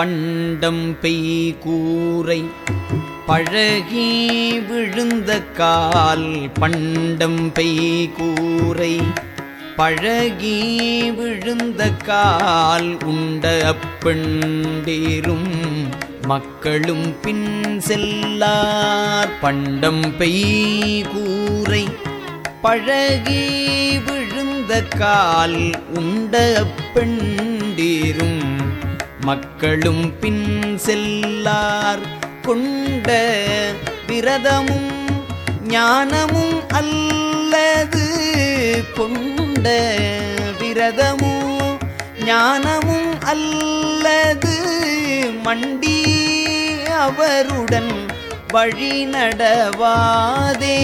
பண்டம் பெய் கூரை பழகி விழுந்த கால் பண்டம் பெய் கூரை பழகி விழுந்த கால் உண்ட அப்பெண்டேரும் மக்களும் பின் செல்லார். பண்டம் பெய் கூரை பழகி விழுந்த கால் உண்ட அப்பெண்டேரும் மக்களும் பின் செல்லார். கொண்ட விரதமும் ஞானமும் அல்லது கொண்ட விரதமும் ஞானமும் அல்லது மண்டி அவருடன் வழி நடவாதே.